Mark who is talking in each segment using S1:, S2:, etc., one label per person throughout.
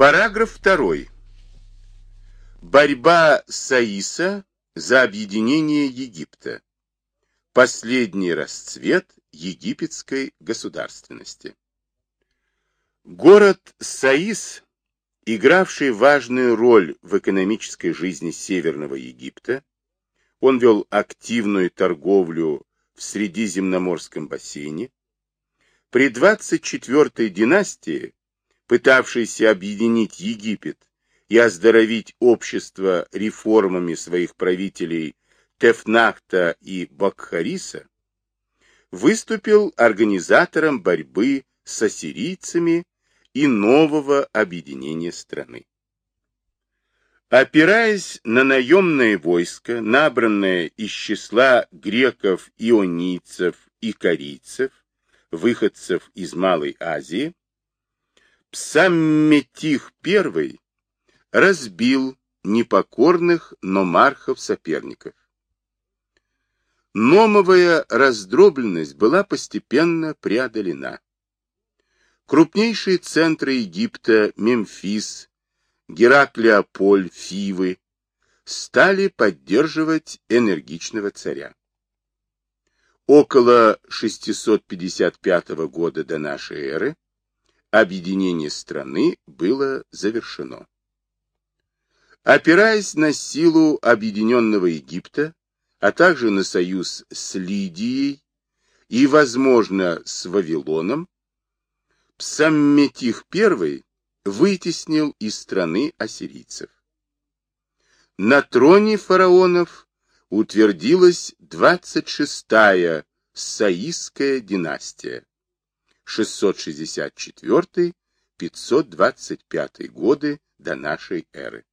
S1: Параграф 2. Борьба Саиса за объединение Египта. Последний расцвет египетской государственности. Город Саис, игравший важную роль в экономической жизни Северного Египта, он вел активную торговлю в Средиземноморском бассейне, при 24-й династии, пытавшейся объединить Египет и оздоровить общество реформами своих правителей Тефнахта и Бакхариса, выступил организатором борьбы с ассирийцами и нового объединения страны. Опираясь на наемное войско, набранное из числа греков, ионийцев и корейцев, выходцев из Малой Азии, Псамметих I разбил непокорных номархов-соперников. Номовая раздробленность была постепенно преодолена. Крупнейшие центры Египта, Мемфис, Гераклеополь, Фивы, стали поддерживать энергичного царя. Около 655 года до нашей эры объединение страны было завершено. Опираясь на силу объединенного Египта, а также на союз с Лидией и, возможно, с Вавилоном, Псамметих I вытеснил из страны ассирийцев. На троне фараонов утвердилась 26-я Саисская династия 664-525 годы до нашей эры.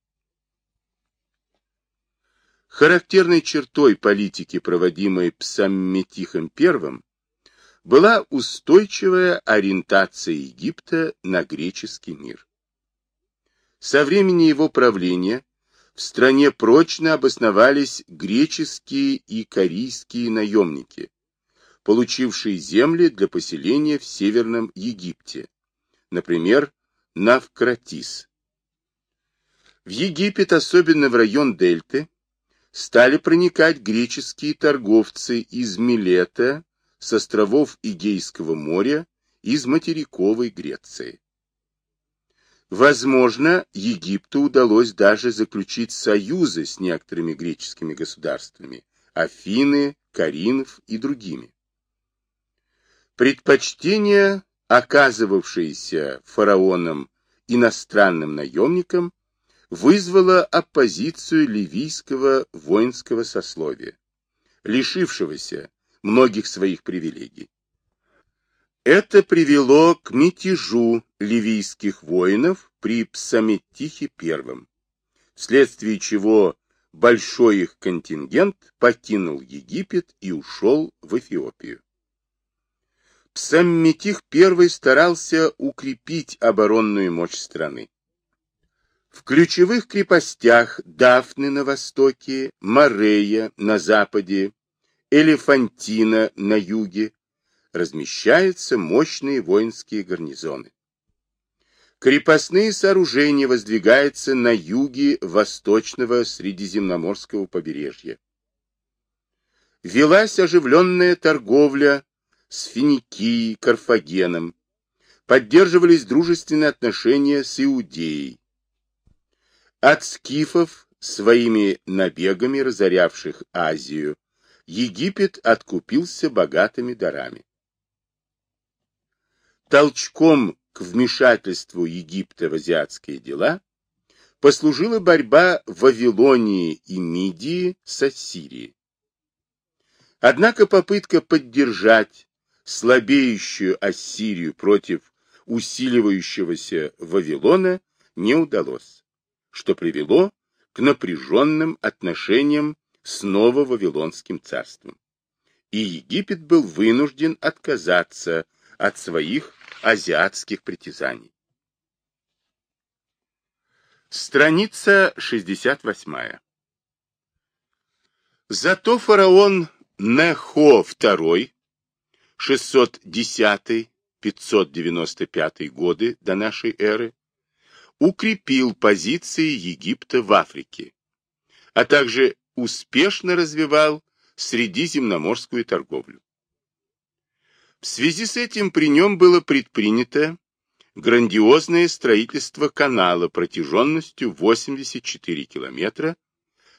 S1: Характерной чертой политики, проводимой Псамметихом I, была устойчивая ориентация Египта на греческий мир. Со времени его правления в стране прочно обосновались греческие и корейские наемники, получившие земли для поселения в Северном Египте, например, Навкратис. В Египет, особенно в район Дельты, стали проникать греческие торговцы из Милета, с островов Игейского моря, из материковой Греции. Возможно, Египту удалось даже заключить союзы с некоторыми греческими государствами, Афины, Каринф и другими. Предпочтение, оказывавшееся фараоном иностранным наемникам, вызвало оппозицию ливийского воинского сословия, лишившегося многих своих привилегий. Это привело к мятежу ливийских воинов при Псаметихе I, вследствие чего большой их контингент покинул Египет и ушел в Эфиопию. Псамметих I старался укрепить оборонную мощь страны. В ключевых крепостях Дафны на востоке, Морея на западе, Элефантина на юге размещаются мощные воинские гарнизоны. Крепостные сооружения воздвигаются на юге восточного Средиземноморского побережья. Велась оживленная торговля с Финикией, Карфагеном, поддерживались дружественные отношения с Иудеей. От скифов, своими набегами разорявших Азию, Египет откупился богатыми дарами. Толчком к вмешательству Египта в азиатские дела послужила борьба Вавилонии и Мидии с Ассирией. Однако попытка поддержать слабеющую Ассирию против усиливающегося Вавилона не удалось, что привело к напряженным отношениям с Ново-Вавилонским царством. И Египет был вынужден отказаться от своих азиатских притязаний. Страница 68. Зато фараон Нехо II 610-595 годы до нашей эры, укрепил позиции Египта в Африке, а также успешно развивал средиземноморскую торговлю. В связи с этим при нем было предпринято грандиозное строительство канала протяженностью 84 километра,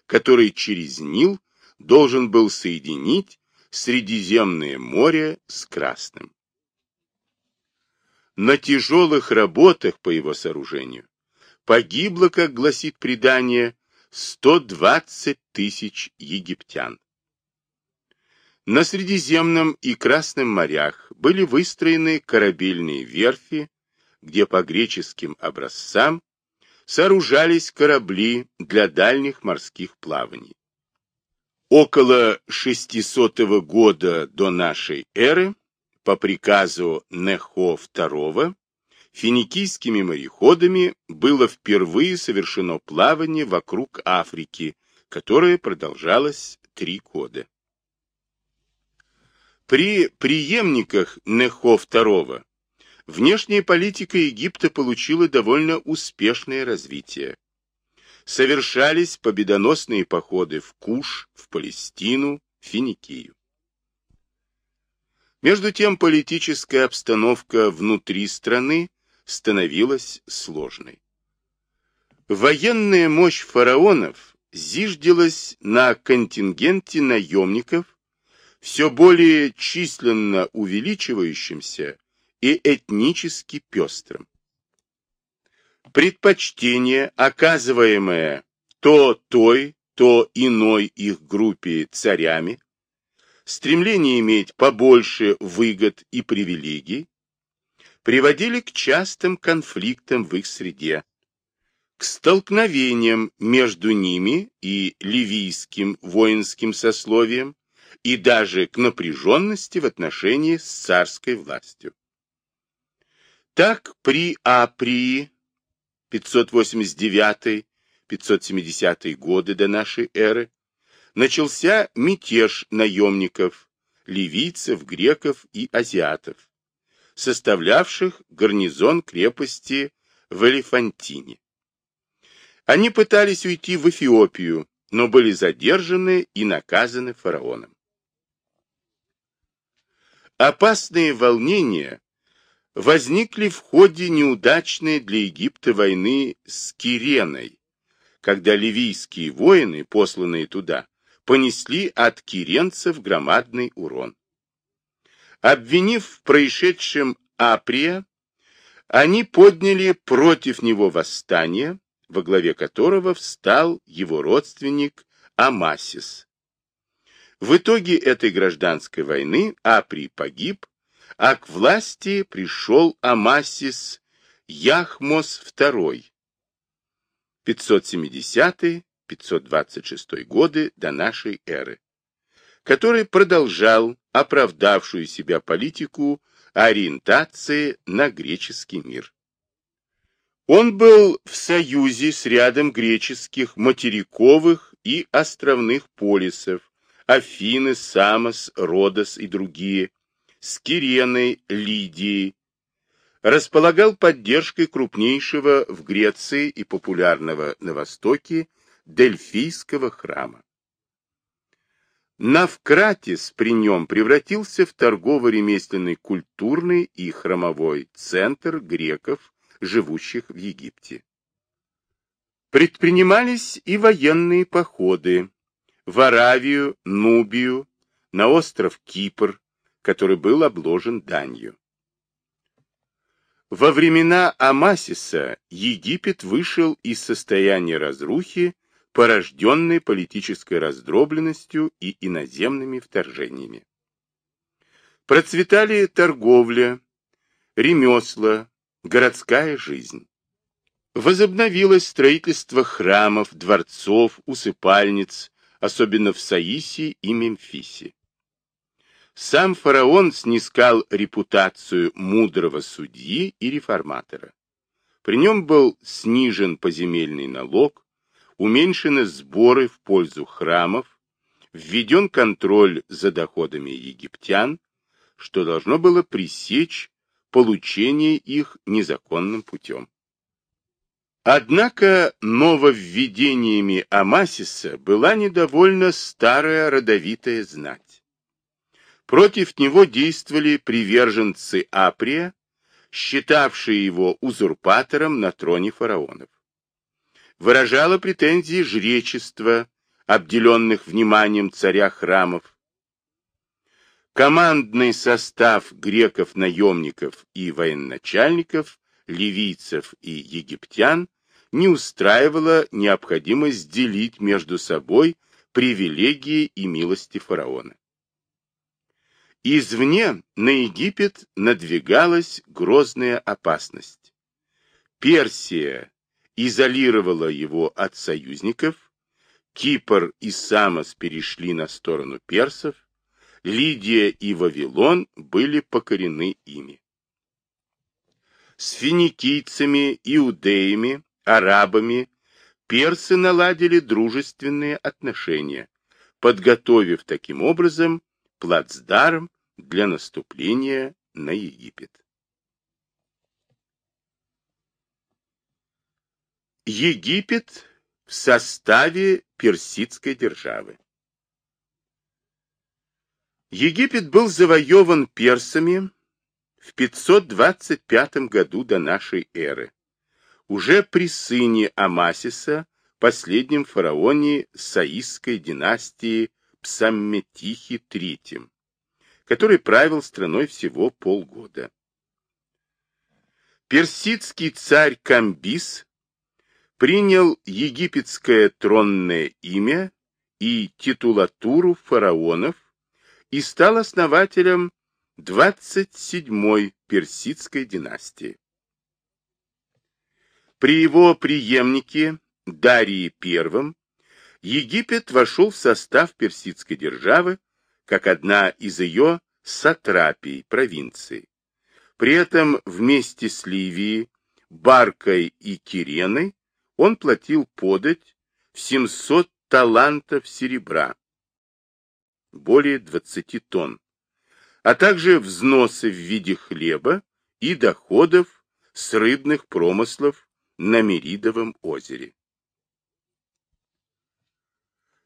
S1: который через Нил должен был соединить Средиземное море с Красным. На тяжелых работах по его сооружению погибло, как гласит предание, 120 тысяч египтян. На Средиземном и Красном морях были выстроены корабельные верфи, где по греческим образцам сооружались корабли для дальних морских плаваний. Около 600 года до нашей эры по приказу Нехо II финикийскими мореходами было впервые совершено плавание вокруг Африки, которое продолжалось три года. При преемниках Нехо II внешняя политика Египта получила довольно успешное развитие совершались победоносные походы в Куш, в Палестину, Финикию. Между тем политическая обстановка внутри страны становилась сложной. Военная мощь фараонов зиждилась на контингенте наемников, все более численно увеличивающимся и этнически пестрым предпочтение, оказываемое то той, то иной их группе царями, стремление иметь побольше выгод и привилегий, приводили к частым конфликтам в их среде, к столкновениям между ними и ливийским воинским сословием и даже к напряженности в отношении с царской властью. Так при Априи 589-570 годы до нашей эры, начался мятеж наемников, ливийцев, греков и азиатов, составлявших гарнизон крепости в Элефантине. Они пытались уйти в Эфиопию, но были задержаны и наказаны фараоном. Опасные волнения возникли в ходе неудачной для Египта войны с Киреной, когда ливийские воины, посланные туда, понесли от киренцев громадный урон. Обвинив в происшедшем Априя, они подняли против него восстание, во главе которого встал его родственник Амасис. В итоге этой гражданской войны Априй погиб, а к власти пришел Амасис Яхмос II, 570-526 годы до нашей эры, который продолжал оправдавшую себя политику ориентации на греческий мир. Он был в союзе с рядом греческих материковых и островных полисов, Афины, Самос, Родос и другие, с Киреной, Лидией, располагал поддержкой крупнейшего в Греции и популярного на Востоке Дельфийского храма. Навкратис при нем превратился в торгово-ремесленный культурный и храмовой центр греков, живущих в Египте. Предпринимались и военные походы в Аравию, Нубию, на остров Кипр, который был обложен данью. Во времена Амасиса Египет вышел из состояния разрухи, порожденной политической раздробленностью и иноземными вторжениями. Процветали торговля, ремесла, городская жизнь. Возобновилось строительство храмов, дворцов, усыпальниц, особенно в Саисе и Мемфисе. Сам фараон снискал репутацию мудрого судьи и реформатора. При нем был снижен поземельный налог, уменьшены сборы в пользу храмов, введен контроль за доходами египтян, что должно было пресечь получение их незаконным путем. Однако нововведениями Амасиса была недовольна старая родовитая знать. Против него действовали приверженцы Априя, считавшие его узурпатором на троне фараонов. Выражало претензии жречества, обделенных вниманием царя храмов. Командный состав греков-наемников и военачальников, ливийцев и египтян не устраивала необходимость делить между собой привилегии и милости фараона. Извне на Египет надвигалась грозная опасность. Персия изолировала его от союзников, Кипр и Самос перешли на сторону персов, Лидия и Вавилон были покорены ими. С финикийцами, иудеями арабами персы наладили дружественные отношения, подготовив таким образом плацдарм для наступления на Египет. Египет в составе персидской державы Египет был завоеван персами в 525 году до нашей эры уже при сыне Амасиса, последнем фараоне Саисской династии Псамметихи III, который правил страной всего полгода. Персидский царь Камбис принял египетское тронное имя и титулатуру фараонов и стал основателем 27-й персидской династии. При его преемнике Дарии I Египет вошел в состав персидской державы как одна из ее сатрапий провинций. При этом вместе с Ливией, Баркой и Киреной он платил подать в 700 талантов серебра, более 20 тонн, а также взносы в виде хлеба и доходов с рыбных промыслов на Меридовом озере.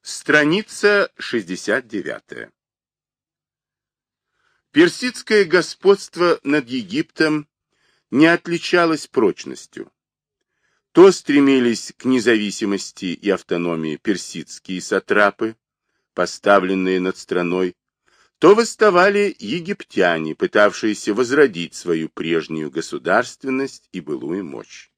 S1: Страница 69. Персидское господство над Египтом не отличалось прочностью. То стремились к независимости и автономии персидские сатрапы, поставленные над страной, то восставали египтяне, пытавшиеся возродить свою прежнюю государственность и былую мощь.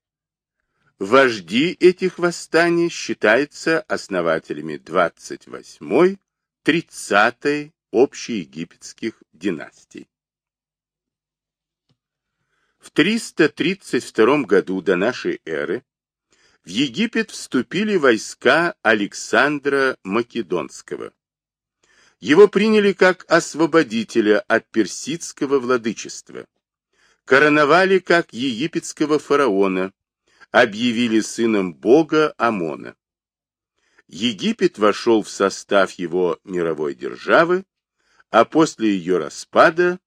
S1: Вожди этих восстаний считаются основателями 28-й, 30-й общеегипетских династий. В 332 году до нашей эры в Египет вступили войска Александра Македонского. Его приняли как освободителя от персидского владычества, короновали как египетского фараона, объявили сыном бога Амона. Египет вошел в состав его мировой державы, а после ее распада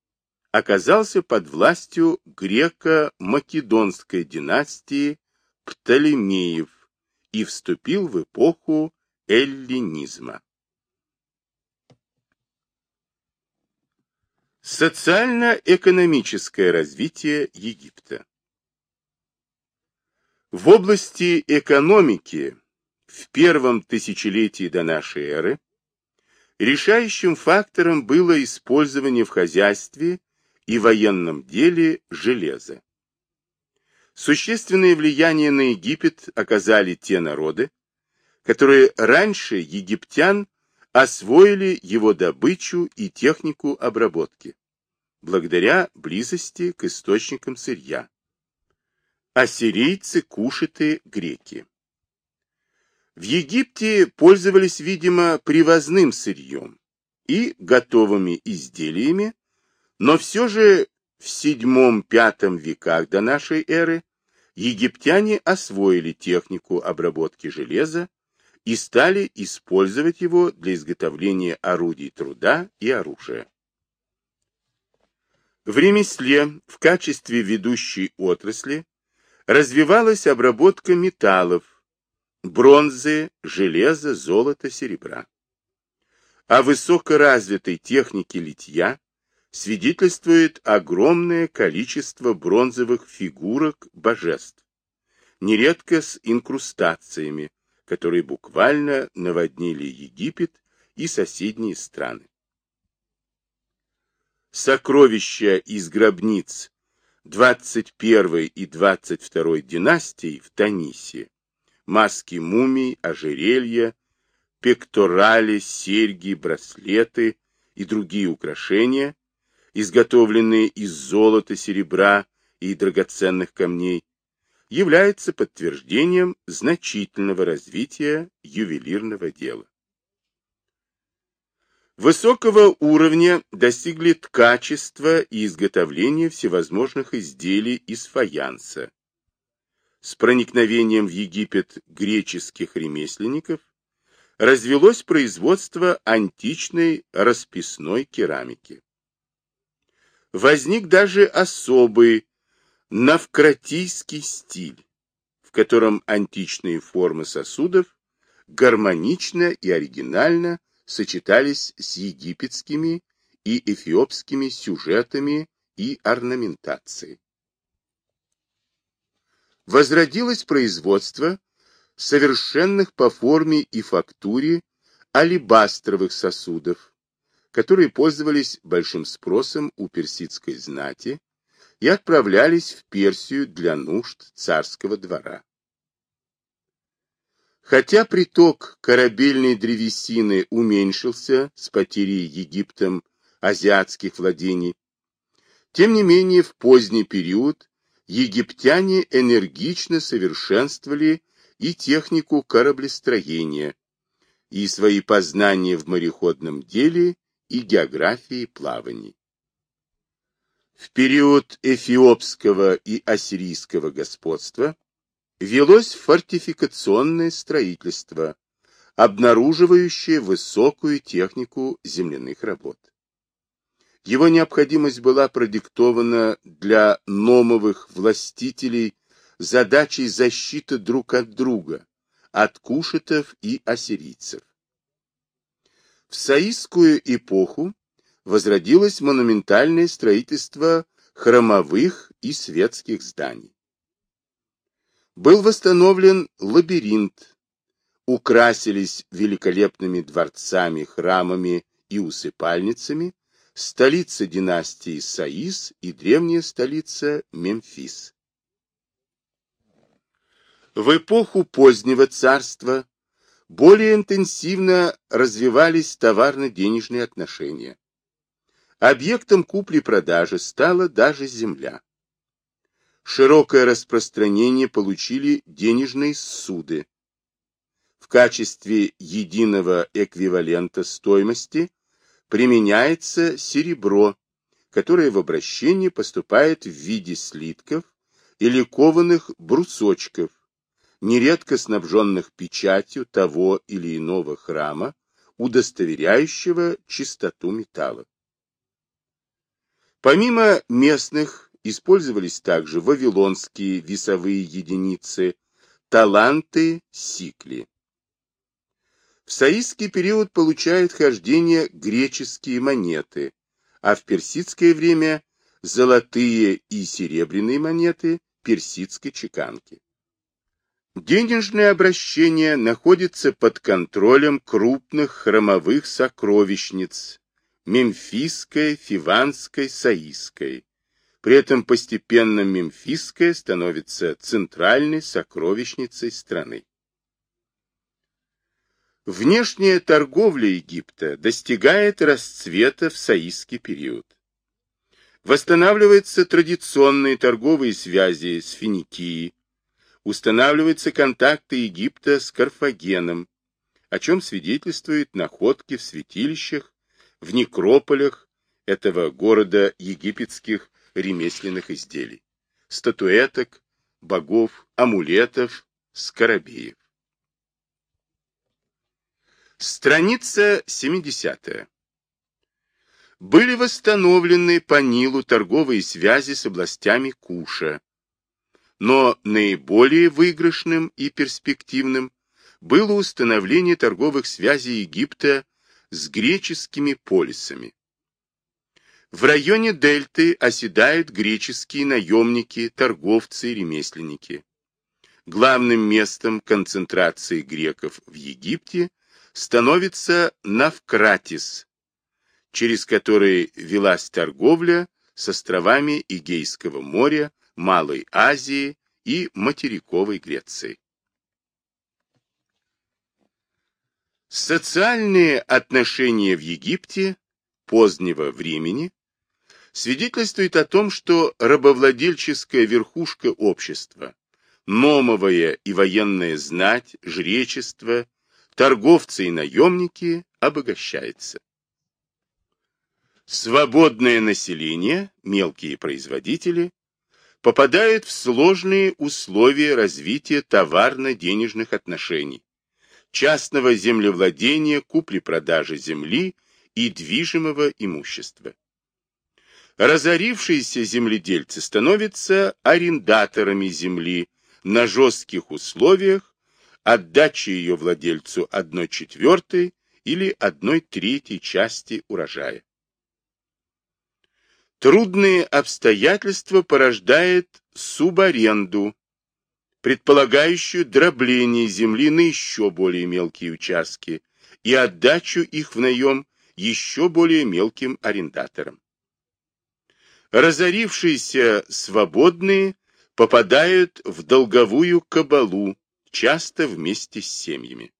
S1: оказался под властью греко-македонской династии Птолемеев и вступил в эпоху эллинизма. Социально-экономическое развитие Египта в области экономики в первом тысячелетии до нашей эры решающим фактором было использование в хозяйстве и военном деле железа. Существенное влияние на Египет оказали те народы, которые раньше египтян освоили его добычу и технику обработки, благодаря близости к источникам сырья ассирийцы, кушиты, греки. В Египте пользовались, видимо, привозным сырьем и готовыми изделиями, но все же в VII-V веках до нашей эры египтяне освоили технику обработки железа и стали использовать его для изготовления орудий труда и оружия. В ремесле в качестве ведущей отрасли развивалась обработка металлов, бронзы, железа, золота, серебра. О высокоразвитой технике литья свидетельствует огромное количество бронзовых фигурок божеств, нередко с инкрустациями, которые буквально наводнили Египет и соседние страны. Сокровища из гробниц 21 и 22 династий в Танисе, маски мумий, ожерелья, пекторали, серьги, браслеты и другие украшения, изготовленные из золота, серебра и драгоценных камней, является подтверждением значительного развития ювелирного дела. Высокого уровня достигли ткачества и изготовления всевозможных изделий из фаянса. С проникновением в Египет греческих ремесленников развелось производство античной расписной керамики. Возник даже особый навкратийский стиль, в котором античные формы сосудов гармонично и оригинально сочетались с египетскими и эфиопскими сюжетами и орнаментацией. Возродилось производство совершенных по форме и фактуре алебастровых сосудов, которые пользовались большим спросом у персидской знати и отправлялись в Персию для нужд царского двора. Хотя приток корабельной древесины уменьшился с потерей Египтом азиатских владений, тем не менее в поздний период египтяне энергично совершенствовали и технику кораблестроения, и свои познания в мореходном деле и географии плаваний. В период эфиопского и ассирийского господства велось фортификационное строительство, обнаруживающее высокую технику земляных работ. Его необходимость была продиктована для номовых властителей задачей защиты друг от друга, от кушетов и ассирийцев. В саистскую эпоху возродилось монументальное строительство храмовых и светских зданий. Был восстановлен лабиринт, украсились великолепными дворцами, храмами и усыпальницами столица династии Саис и древняя столица Мемфис. В эпоху позднего царства более интенсивно развивались товарно-денежные отношения. Объектом купли-продажи стала даже земля. Широкое распространение получили денежные суды. В качестве единого эквивалента стоимости применяется серебро, которое в обращении поступает в виде слитков или кованых брусочков, нередко снабженных печатью того или иного храма, удостоверяющего чистоту металла. Помимо местных использовались также вавилонские весовые единицы, таланты, сикли. В саистский период получают хождение греческие монеты, а в персидское время золотые и серебряные монеты персидской чеканки. Денежное обращение находится под контролем крупных хромовых сокровищниц, мемфисской, фиванской, саистской. При этом постепенно мемфисская становится центральной сокровищницей страны. Внешняя торговля Египта достигает расцвета в саистский период. Восстанавливаются традиционные торговые связи с Финикией, устанавливаются контакты Египта с Карфагеном, о чем свидетельствуют находки в святилищах в некрополях этого города египетских ремесленных изделий, статуэток, богов, амулетов, скоробеев. Страница 70. Были восстановлены по Нилу торговые связи с областями Куша. но наиболее выигрышным и перспективным было установление торговых связей Египта с греческими полисами. В районе Дельты оседают греческие наемники, торговцы и ремесленники. Главным местом концентрации греков в Египте становится Навкратис, через который велась торговля с островами Игейского моря, Малой Азии и материковой Греции. Социальные отношения в Египте позднего времени свидетельствуют о том, что рабовладельческая верхушка общества, номовая и военная знать, жречество, торговцы и наемники обогащается. Свободное население, мелкие производители, попадают в сложные условия развития товарно-денежных отношений, частного землевладения, купли-продажи земли и движимого имущества. Разорившиеся земледельцы становятся арендаторами земли на жестких условиях отдачи ее владельцу одной четвертой или одной третьей части урожая. Трудные обстоятельства порождает субаренду, предполагающую дробление земли на еще более мелкие участки и отдачу их в наем еще более мелким арендаторам. Разорившиеся свободные попадают в долговую кабалу, часто вместе с семьями.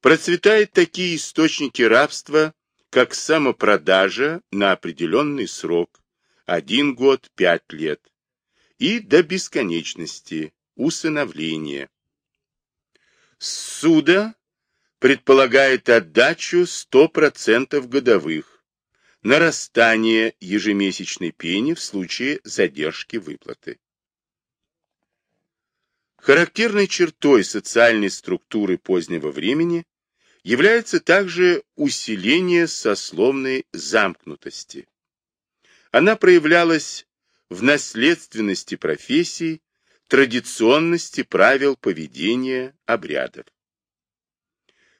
S1: Процветают такие источники рабства, как самопродажа на определенный срок, один год, пять лет, и до бесконечности, усыновление. Суда предполагает отдачу 100% годовых, нарастание ежемесячной пени в случае задержки выплаты. Характерной чертой социальной структуры позднего времени является также усиление сословной замкнутости. Она проявлялась в наследственности профессий, традиционности правил поведения, обрядов.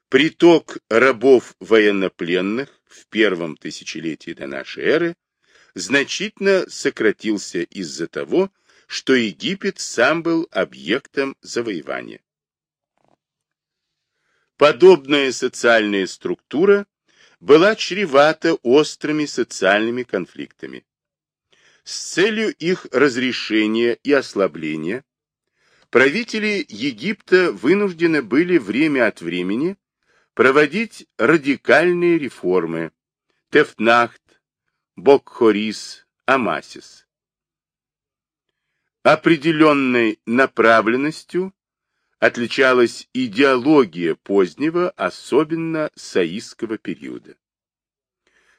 S1: Приток рабов военнопленных в первом тысячелетии до нашей эры значительно сократился из-за того, что Египет сам был объектом завоевания. Подобная социальная структура была чревата острыми социальными конфликтами. С целью их разрешения и ослабления правители Египта вынуждены были время от времени проводить радикальные реформы Тефнахт, Бокхорис, Амасис. Определенной направленностью отличалась идеология позднего, особенно саистского периода.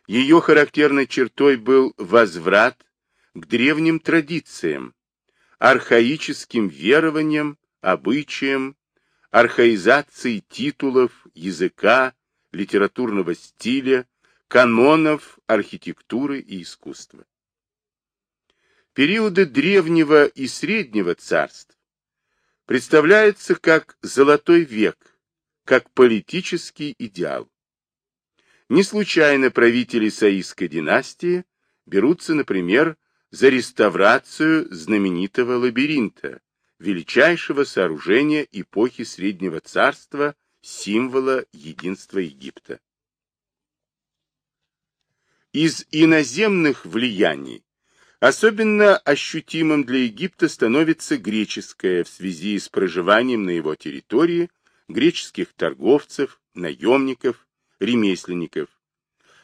S1: Ее характерной чертой был возврат к древним традициям, архаическим верованиям, обычаям, архаизации титулов, языка, литературного стиля, канонов архитектуры и искусства. Периоды древнего и среднего царств представляются как золотой век, как политический идеал. Не случайно правители Саистской династии берутся, например, за реставрацию знаменитого лабиринта, величайшего сооружения эпохи Среднего Царства, символа единства Египта. Из иноземных влияний особенно ощутимым для Египта становится греческое в связи с проживанием на его территории греческих торговцев, наемников, ремесленников,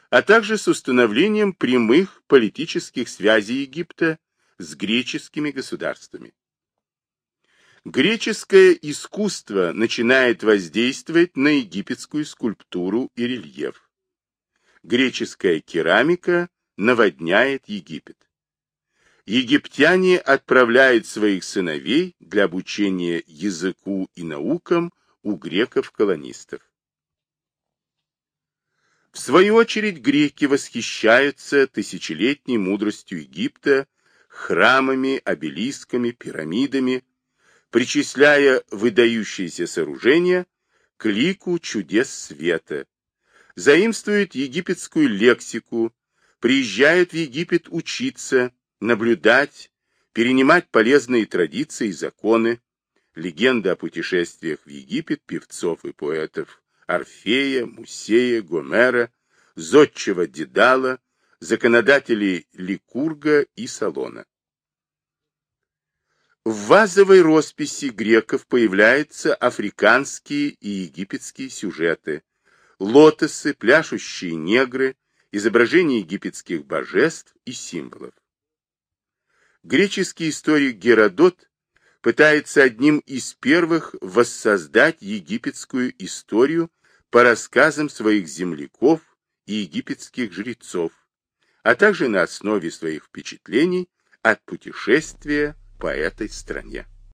S1: а также с установлением прямых политических связей Египта с греческими государствами. Греческое искусство начинает воздействовать на египетскую скульптуру и рельеф. Греческая керамика наводняет Египет. Египтяне отправляют своих сыновей для обучения языку и наукам у греков-колонистов. В свою очередь греки восхищаются тысячелетней мудростью Египта, храмами, обелисками, пирамидами, причисляя выдающиеся сооружения к лику чудес света, заимствует египетскую лексику, приезжают в Египет учиться, наблюдать, перенимать полезные традиции и законы, легенды о путешествиях в Египет певцов и поэтов Орфея, Мусея, Гомера, Зодчего Дедала, законодателей Ликурга и Салона. В вазовой росписи греков появляются африканские и египетские сюжеты, лотосы, пляшущие негры, изображения египетских божеств и символов. Греческий историк Геродот пытается одним из первых воссоздать египетскую историю по рассказам своих земляков и египетских жрецов, а также на основе своих впечатлений от путешествия по этой стране.